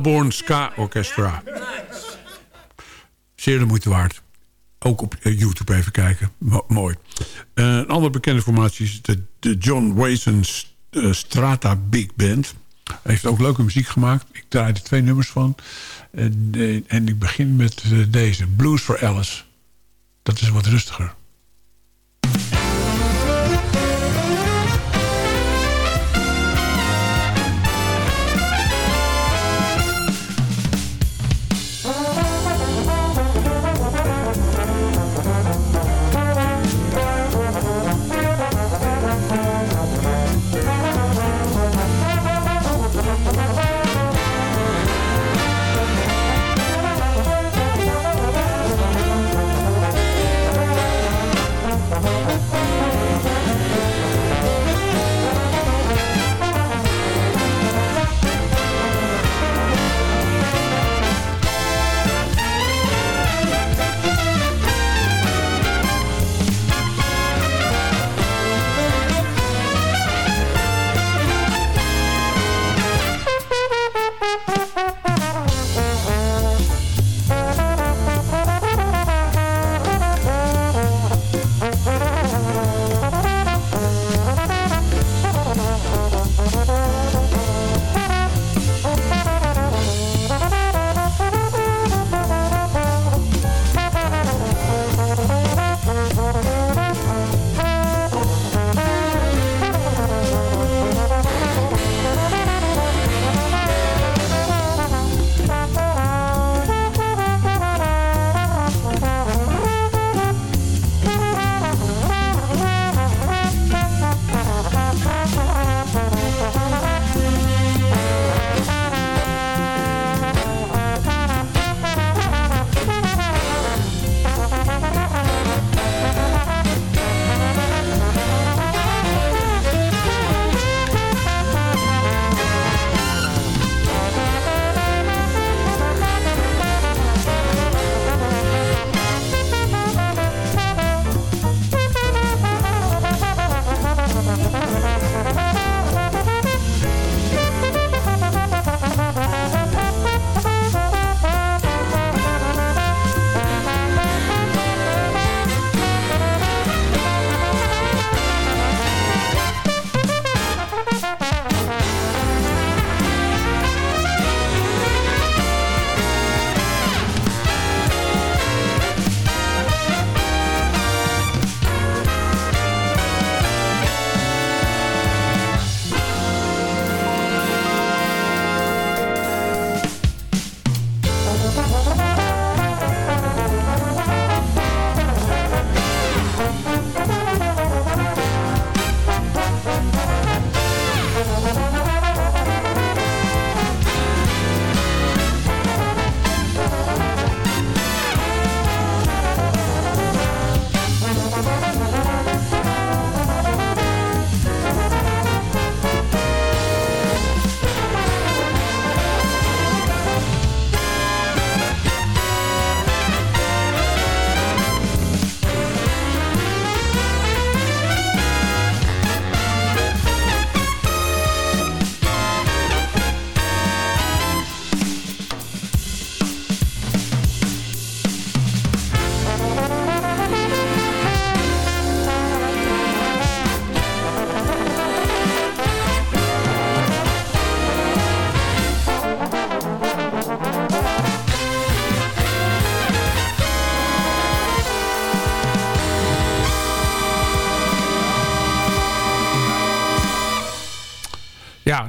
Melbourne Ska Orchestra. Zeer de moeite waard. Ook op eh, YouTube even kijken. Mo- mooi. Eh, een andere bekende formatie is de, John Wason eh, Strata Big Band. Hij heeft ook leuke muziek gemaakt. Ik draai er twee nummers van. En, ik begin met deze. Blues for Alice. Dat is wat rustiger.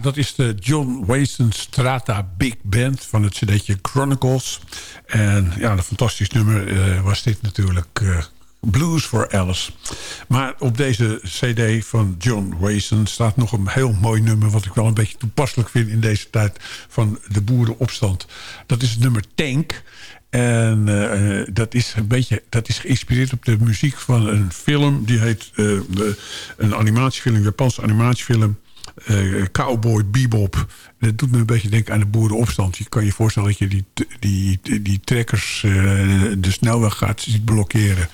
Dat is de John Waston Strata Big Band van het cd'tje Chronicles. En ja, een fantastisch nummer eh, was dit natuurlijk. eh, Blues for Alice. Maar op deze cd van John Waston staat nog een heel mooi nummer... wat ik wel een beetje toepasselijk vind in deze tijd van de boerenopstand. Dat is het nummer Tank... En eh, dat is een beetje dat is geïnspireerd op de muziek van een film. Die heet een animatiefilm, een Japanse animatiefilm. Eh, Cowboy Bebop. Dat doet me een beetje denken aan de boerenopstand. Je kan je voorstellen dat je die, die, die, trekkers eh, de snelweg gaat ziet blokkeren.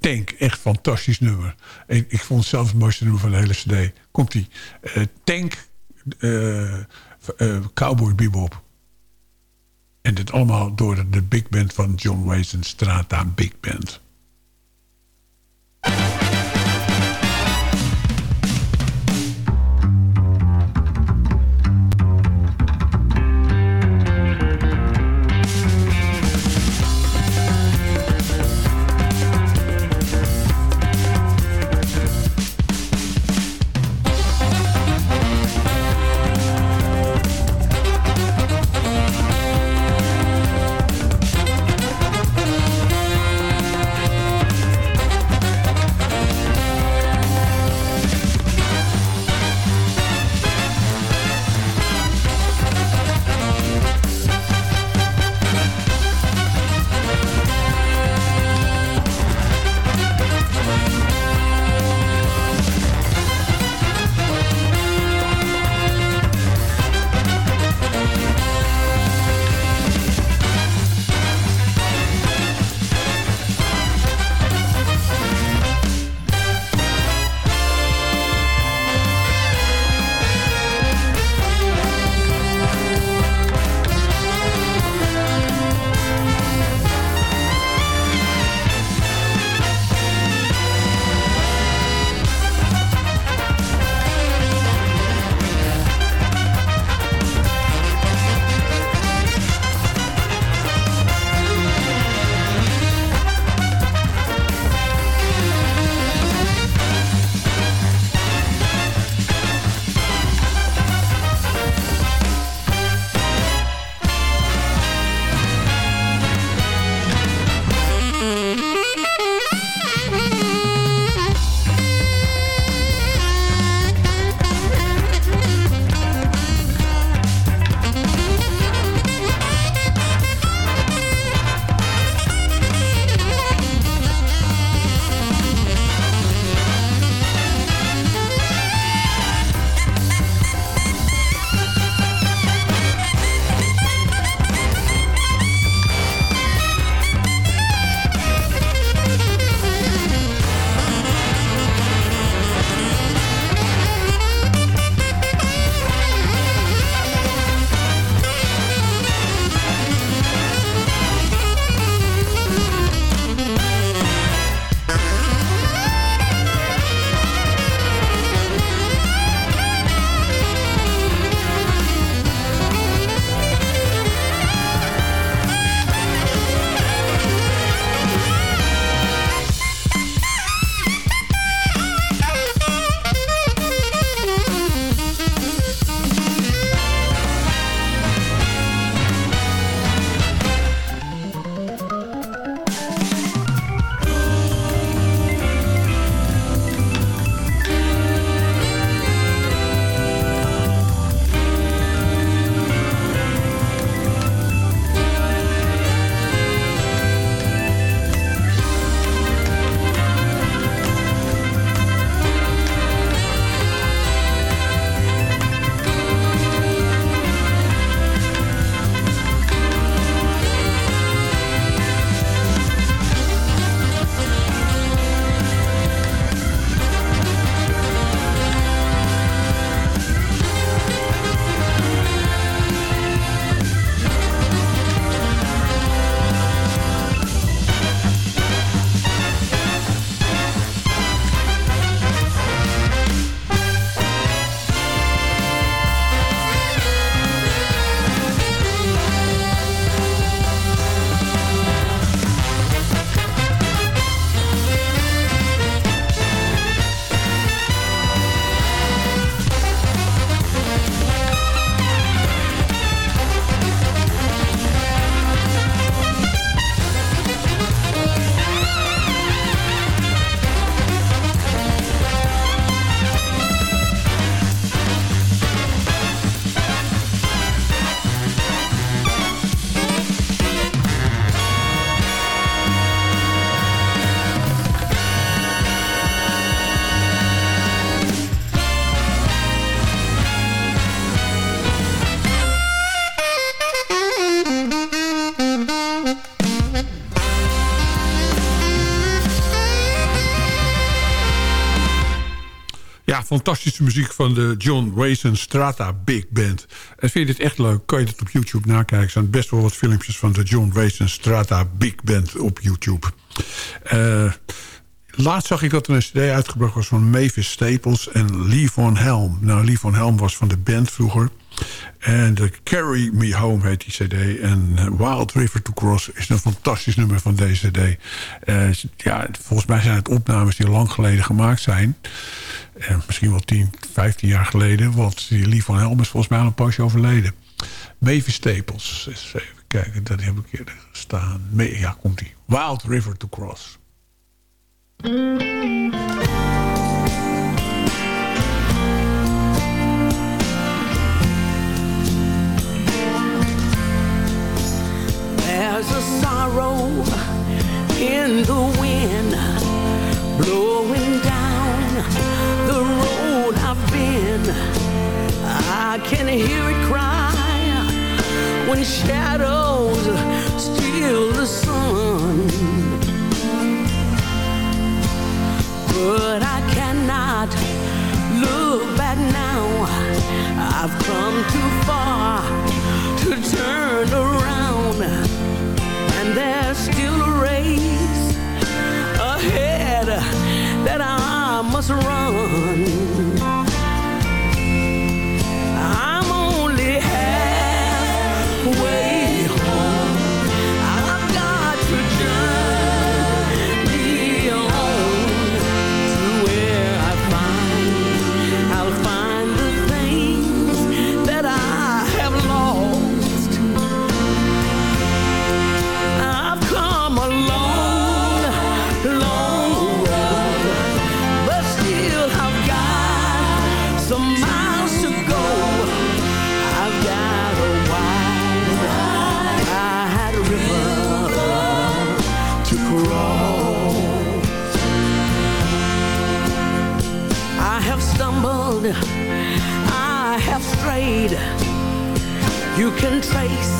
Tank, echt fantastisch nummer. Ik, ik vond het zelf het mooiste nummer van de hele cd. Komt-ie. Eh, tank, Cowboy Bebop. En dit allemaal door de big band van John Waston Strata Big Band. Fantastische muziek van de John Wason Strata Big Band. En vind je dit echt leuk, kan je dit op YouTube nakijken. Er zijn best wel wat filmpjes van de John Wason Strata Big Band op YouTube. Eh, laatst zag ik dat er een cd uitgebracht was van Mavis Staples en Lee Von Helm. Nou, Lee Von Helm was van de band vroeger. En de Carry Me Home heet die cd. En eh, Wild River to Cross is een fantastisch nummer van deze cd. Eh, ja, volgens mij zijn het opnames die lang geleden gemaakt zijn. Eh, misschien wel 10, 15 jaar geleden. Want Lee Van Helm is volgens mij al een poosje overleden. Mavis Staples. Eens even kijken, dat heb ik eerder staan. Me- Ja, komt die. Wild River to Cross. Sorrow in the wind blowing down the road I've been. I can hear it cry when shadows steal the sun. But I cannot look back now. I've come too far to turn around. And there's still a race ahead that I must run. Stumbled, I have strayed. You can trace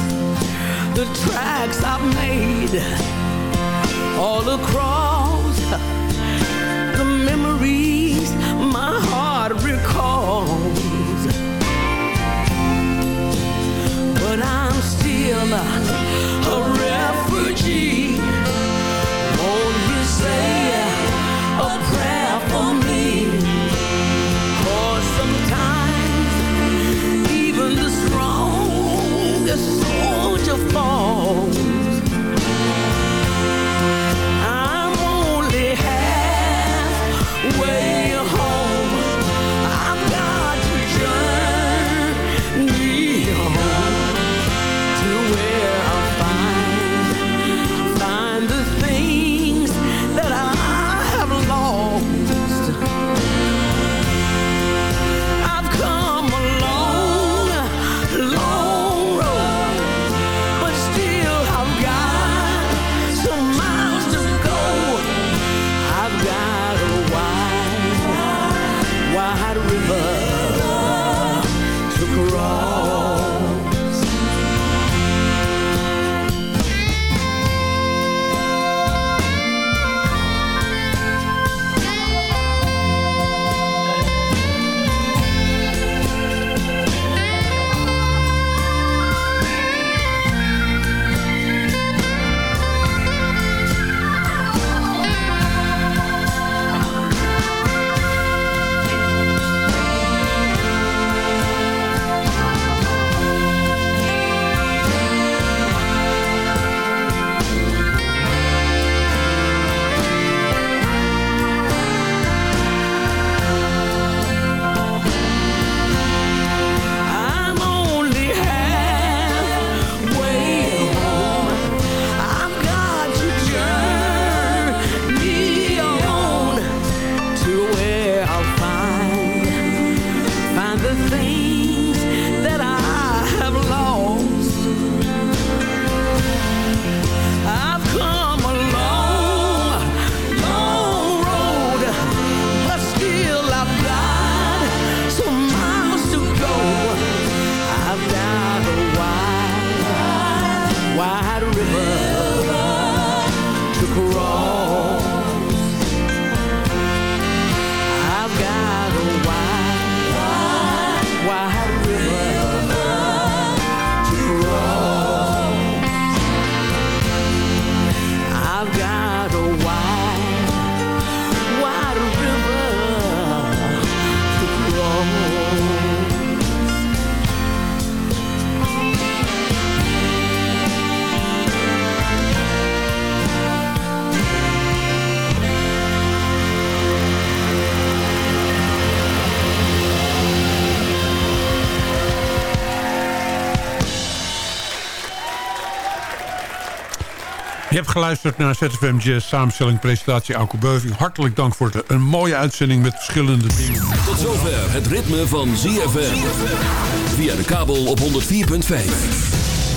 the tracks I've made all across the memories my heart recalls. But I'm still Je hebt geluisterd naar ZFM Jazz, samenstelling, presentatie, Auke Beuving. Hartelijk dank voor de, een mooie uitzending met verschillende dingen. Tot zover het ritme van ZFM. Via de kabel op 104.5.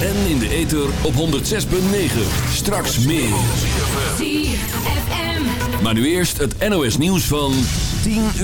En in de ether op 106.9. Straks meer. Maar nu eerst het NOS nieuws van 10 uur.